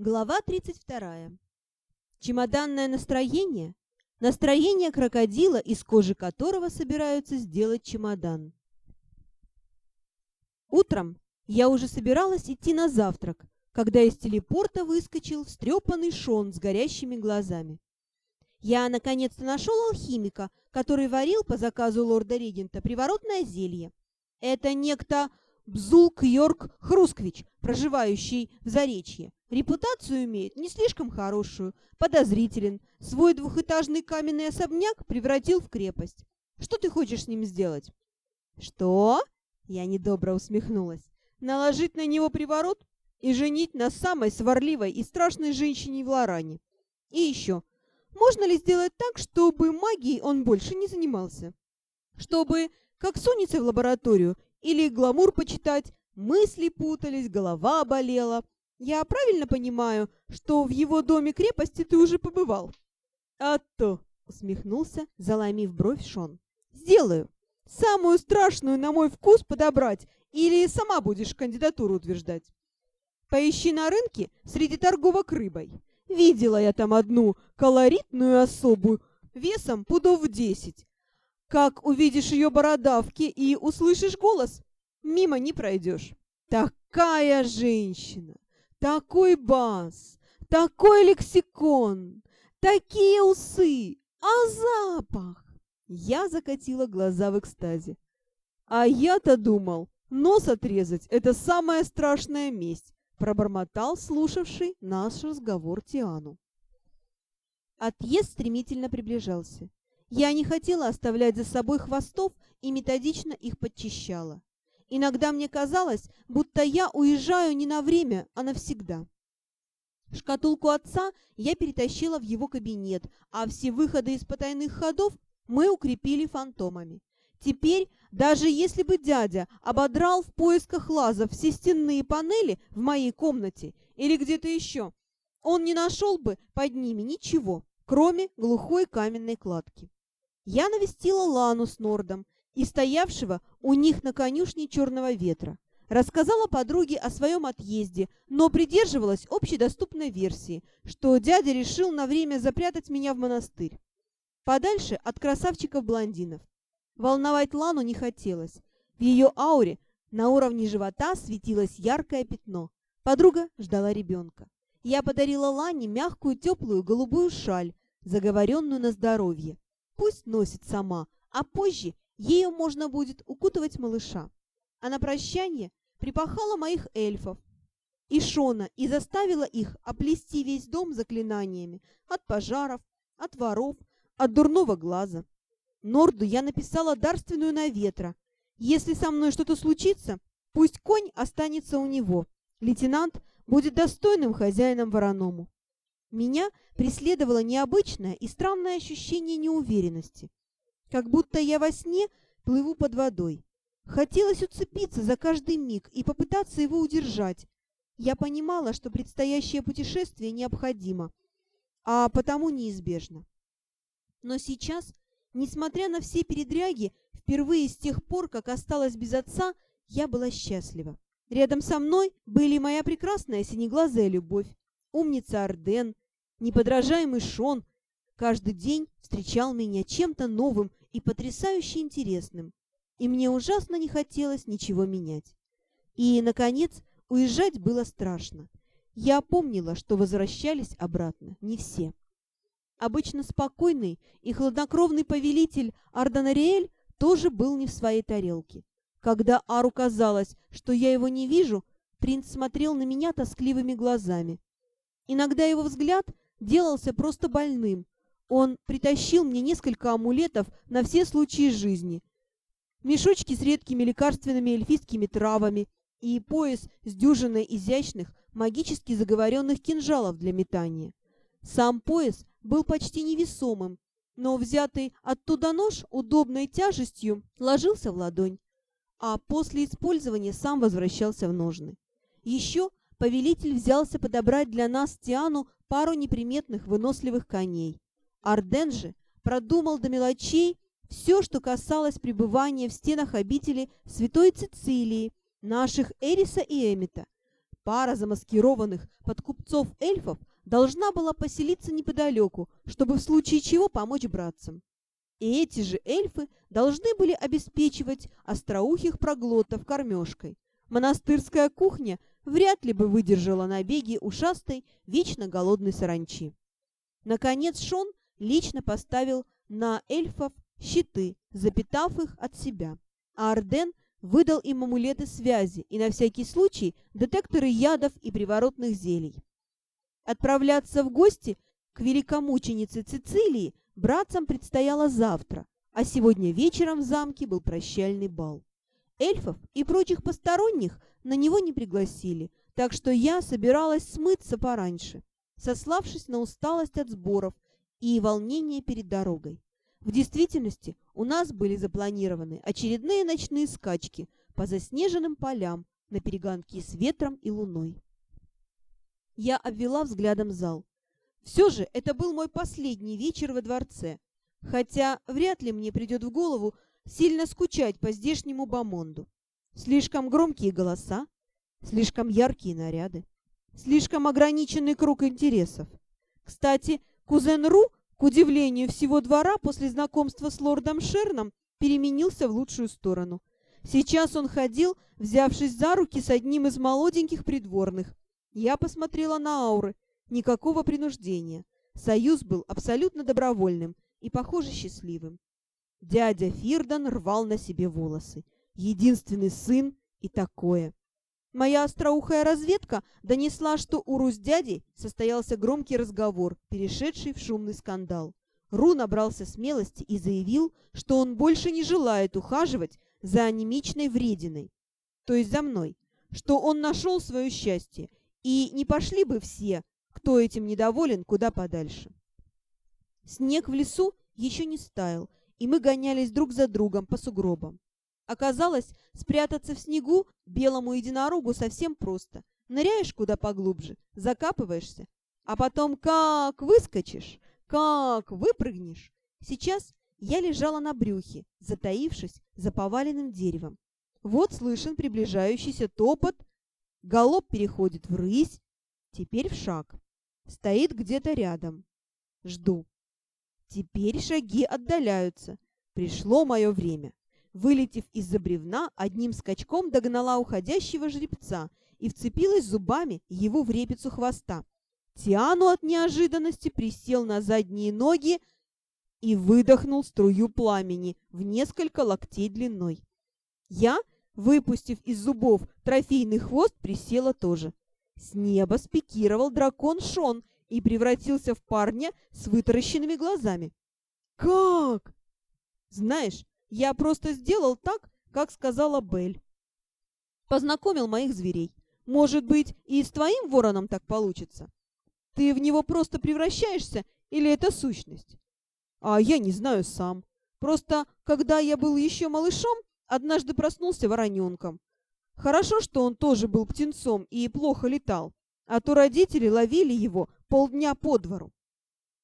Глава 32. Чемоданное настроение – настроение крокодила, из кожи которого собираются сделать чемодан. Утром я уже собиралась идти на завтрак, когда из телепорта выскочил встрепанный Шон с горящими глазами. Я наконец-то нашел алхимика, который варил по заказу лорда-регента приворотное зелье. Это некто Бзулк Йорк Хрусквич, проживающий в Заречье. Репутацию имеет не слишком хорошую, подозрителен. Свой двухэтажный каменный особняк превратил в крепость. Что ты хочешь с ним сделать? Что? Я недобро усмехнулась. Наложить на него приворот и женить на самой сварливой и страшной женщине в Лоране. И еще, можно ли сделать так, чтобы магией он больше не занимался? Чтобы, как сунется в лабораторию, или гламур почитать, мысли путались, голова болела. Я правильно понимаю, что в его доме-крепости ты уже побывал? А то, усмехнулся, заломив бровь Шон. Сделаю. Самую страшную, на мой вкус, подобрать, или сама будешь кандидатуру утверждать? Поищи на рынке среди торговок рыбой. Видела я там одну колоритную особу весом пудов десять. Как увидишь ее бородавки и услышишь голос, мимо не пройдешь. Такая женщина, такой бас, такой лексикон, такие усы, а запах! Я закатила глаза в экстазе. А я-то думал, нос отрезать — это самая страшная месть, пробормотал слушавший наш разговор Тиану. Отъезд стремительно приближался. Я не хотела оставлять за собой хвостов и методично их подчищала. Иногда мне казалось, будто я уезжаю не на время, а навсегда. Шкатулку отца я перетащила в его кабинет, а все выходы из потайных ходов мы укрепили фантомами. Теперь, даже если бы дядя ободрал в поисках лазов все стенные панели в моей комнате или где-то еще, он не нашел бы под ними ничего, кроме глухой каменной кладки я навестила Лану с Нордом и стоявшего у них на конюшне черного ветра. Рассказала подруге о своем отъезде, но придерживалась общедоступной версии, что дядя решил на время запрятать меня в монастырь. Подальше от красавчиков-блондинов. Волновать Лану не хотелось. В ее ауре на уровне живота светилось яркое пятно. Подруга ждала ребенка. Я подарила Лане мягкую теплую голубую шаль, заговоренную на здоровье. Пусть носит сама, а позже ею можно будет укутывать малыша. А на прощание припахала моих эльфов и Шона и заставила их оплести весь дом заклинаниями от пожаров, от воров, от дурного глаза. Норду я написала дарственную на ветра. Если со мной что-то случится, пусть конь останется у него. Лейтенант будет достойным хозяином вороному. Меня преследовало необычное и странное ощущение неуверенности. Как будто я во сне плыву под водой. Хотелось уцепиться за каждый миг и попытаться его удержать. Я понимала, что предстоящее путешествие необходимо, а потому неизбежно. Но сейчас, несмотря на все передряги, впервые с тех пор, как осталась без отца, я была счастлива. Рядом со мной были моя прекрасная синеглазая любовь, умница Арден, неподражаемый Шон каждый день встречал меня чем-то новым и потрясающе интересным, и мне ужасно не хотелось ничего менять. И, наконец, уезжать было страшно. Я помнила, что возвращались обратно не все. Обычно спокойный и хладнокровный повелитель Арданариэль тоже был не в своей тарелке. Когда Ару казалось, что я его не вижу, принц смотрел на меня тоскливыми глазами. Иногда его взгляд делался просто больным. Он притащил мне несколько амулетов на все случаи жизни. Мешочки с редкими лекарственными эльфийскими травами и пояс с дюжиной изящных, магически заговоренных кинжалов для метания. Сам пояс был почти невесомым, но взятый оттуда нож удобной тяжестью ложился в ладонь, а после использования сам возвращался в ножны. Еще повелитель взялся подобрать для нас Тиану пару неприметных выносливых коней. Арден же продумал до мелочей все, что касалось пребывания в стенах обители Святой Цицилии, наших Эриса и Эмита. Пара замаскированных под купцов эльфов должна была поселиться неподалеку, чтобы в случае чего помочь братцам. И эти же эльфы должны были обеспечивать остроухих проглотов кормежкой. Монастырская кухня вряд ли бы выдержала набеги ушастой, вечно голодной саранчи. Наконец Шон лично поставил на эльфов щиты, запитав их от себя, а Арден выдал им амулеты связи и на всякий случай детекторы ядов и приворотных зелий. Отправляться в гости к великомученице Цицилии братцам предстояло завтра, а сегодня вечером в замке был прощальный бал. Эльфов и прочих посторонних на него не пригласили, так что я собиралась смыться пораньше, сославшись на усталость от сборов и волнение перед дорогой. В действительности у нас были запланированы очередные ночные скачки по заснеженным полям на перегонки с ветром и луной. Я обвела взглядом зал. Все же это был мой последний вечер во дворце, хотя вряд ли мне придет в голову сильно скучать по здешнему бомонду. Слишком громкие голоса, слишком яркие наряды, слишком ограниченный круг интересов. Кстати, кузен Ру, к удивлению всего двора, после знакомства с лордом Шерном, переменился в лучшую сторону. Сейчас он ходил, взявшись за руки с одним из молоденьких придворных, я посмотрела на ауры. Никакого принуждения. Союз был абсолютно добровольным и, похоже, счастливым. Дядя Фирдан рвал на себе волосы. Единственный сын и такое. Моя остроухая разведка донесла, что у Ру с дядей состоялся громкий разговор, перешедший в шумный скандал. Ру набрался смелости и заявил, что он больше не желает ухаживать за анемичной врединой, то есть за мной, что он нашел свое счастье и не пошли бы все, кто этим недоволен, куда подальше. Снег в лесу еще не стаял, и мы гонялись друг за другом по сугробам. Оказалось, спрятаться в снегу белому единорогу совсем просто. Ныряешь куда поглубже, закапываешься, а потом как выскочишь, как выпрыгнешь. Сейчас я лежала на брюхе, затаившись за поваленным деревом. Вот слышен приближающийся топот Галоп переходит в рысь, теперь в шаг. Стоит где-то рядом. Жду. Теперь шаги отдаляются. Пришло мое время. Вылетев из-за бревна, одним скачком догнала уходящего жеребца и вцепилась зубами его в репицу хвоста. Тиану от неожиданности присел на задние ноги и выдохнул струю пламени в несколько локтей длиной. Я Выпустив из зубов трофейный хвост, присела тоже. С неба спикировал дракон Шон и превратился в парня с вытаращенными глазами. «Как?» «Знаешь, я просто сделал так, как сказала Белль. Познакомил моих зверей. Может быть, и с твоим вороном так получится? Ты в него просто превращаешься или это сущность?» «А я не знаю сам. Просто, когда я был еще малышом, однажды проснулся вороненком. Хорошо, что он тоже был птенцом и плохо летал, а то родители ловили его полдня по двору.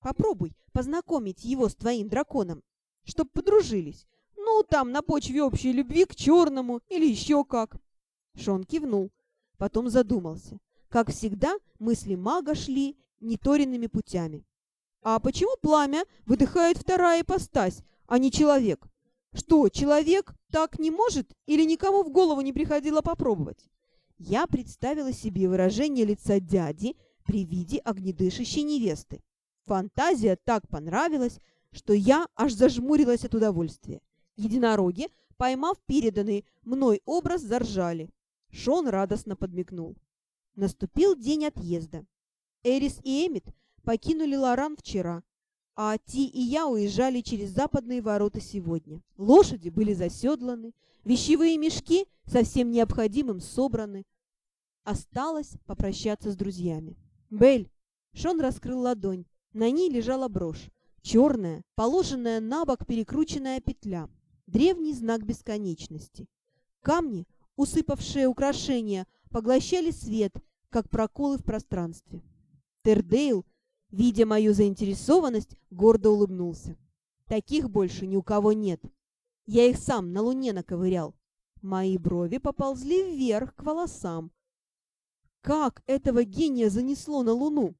Попробуй познакомить его с твоим драконом, чтоб подружились. Ну, там, на почве общей любви к черному или еще как. Шон кивнул, потом задумался. Как всегда, мысли мага шли неторенными путями. А почему пламя выдыхает вторая ипостась, а не человек? Что, человек так не может или никому в голову не приходило попробовать? Я представила себе выражение лица дяди при виде огнедышащей невесты. Фантазия так понравилась, что я аж зажмурилась от удовольствия. Единороги, поймав переданный мной образ, заржали. Шон радостно подмигнул. Наступил день отъезда. Эрис и Эмит покинули Лоран вчера, а Ти и я уезжали через западные ворота сегодня. Лошади были заседланы, вещевые мешки со всем необходимым собраны. Осталось попрощаться с друзьями. «Бель!» Шон раскрыл ладонь. На ней лежала брошь. Черная, положенная на бок перекрученная петля. Древний знак бесконечности. Камни, усыпавшие украшения, поглощали свет, как проколы в пространстве. Тердейл Видя мою заинтересованность, гордо улыбнулся. Таких больше ни у кого нет. Я их сам на луне наковырял. Мои брови поползли вверх к волосам. как этого гения занесло на Луну?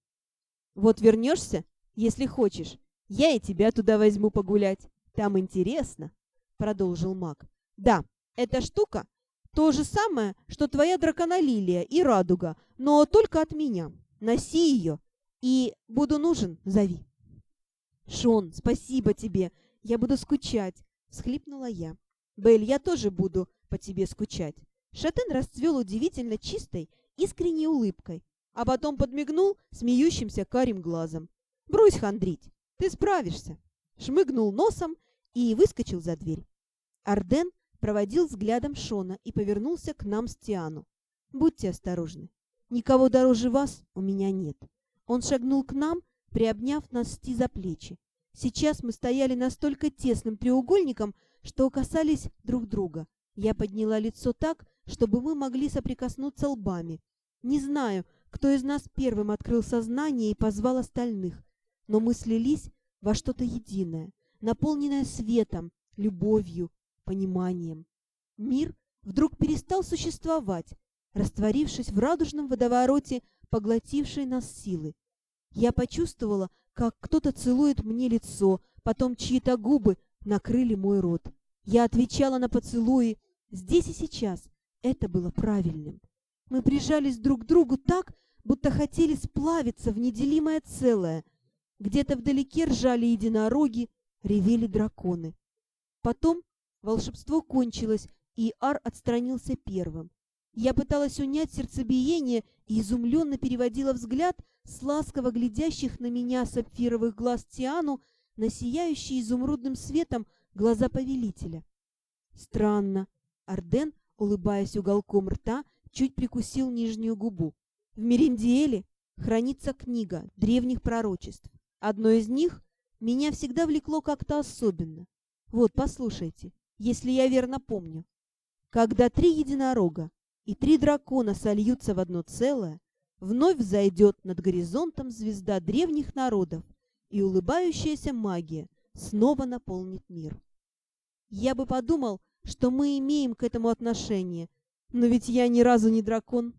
Вот вернешься, если хочешь, я и тебя туда возьму погулять. Там интересно, — продолжил маг. Да, эта штука то же самое, что твоя драконолилия и радуга, но только от меня. Носи ее, и буду нужен, зови. Шон, спасибо тебе, я буду скучать, — схлипнула я. Белль, я тоже буду по тебе скучать. Шатен расцвел удивительно чистой, искренней улыбкой, а потом подмигнул смеющимся карим глазом. «Брось хандрить, ты справишься!» Шмыгнул носом и выскочил за дверь. Арден проводил взглядом Шона и повернулся к нам с Тиану. «Будьте осторожны. Никого дороже вас у меня нет». Он шагнул к нам, приобняв нас сти за плечи. Сейчас мы стояли настолько тесным треугольником, что касались друг друга. Я подняла лицо так, чтобы мы могли соприкоснуться лбами. Не знаю, кто из нас первым открыл сознание и позвал остальных, но мы слились во что-то единое, наполненное светом, любовью, пониманием. Мир вдруг перестал существовать, растворившись в радужном водовороте, поглотившей нас силы. Я почувствовала, как кто-то целует мне лицо, потом чьи-то губы накрыли мой рот. Я отвечала на поцелуи здесь и сейчас. Это было правильным. Мы прижались друг к другу так, будто хотели сплавиться в неделимое целое. Где-то вдалеке ржали единороги, ревели драконы. Потом волшебство кончилось, и Ар отстранился первым. Я пыталась унять сердцебиение и изумленно переводила взгляд с ласково глядящих на меня сапфировых глаз Тиану на сияющие изумрудным светом глаза повелителя. Странно. Арден, улыбаясь уголком рта, чуть прикусил нижнюю губу. В Мериндиэле хранится книга древних пророчеств. Одно из них меня всегда влекло как-то особенно. Вот, послушайте, если я верно помню. Когда три единорога и три дракона сольются в одно целое, вновь взойдет над горизонтом звезда древних народов, и улыбающаяся магия снова наполнит мир. Я бы подумал, что мы имеем к этому отношение, но ведь я ни разу не дракон.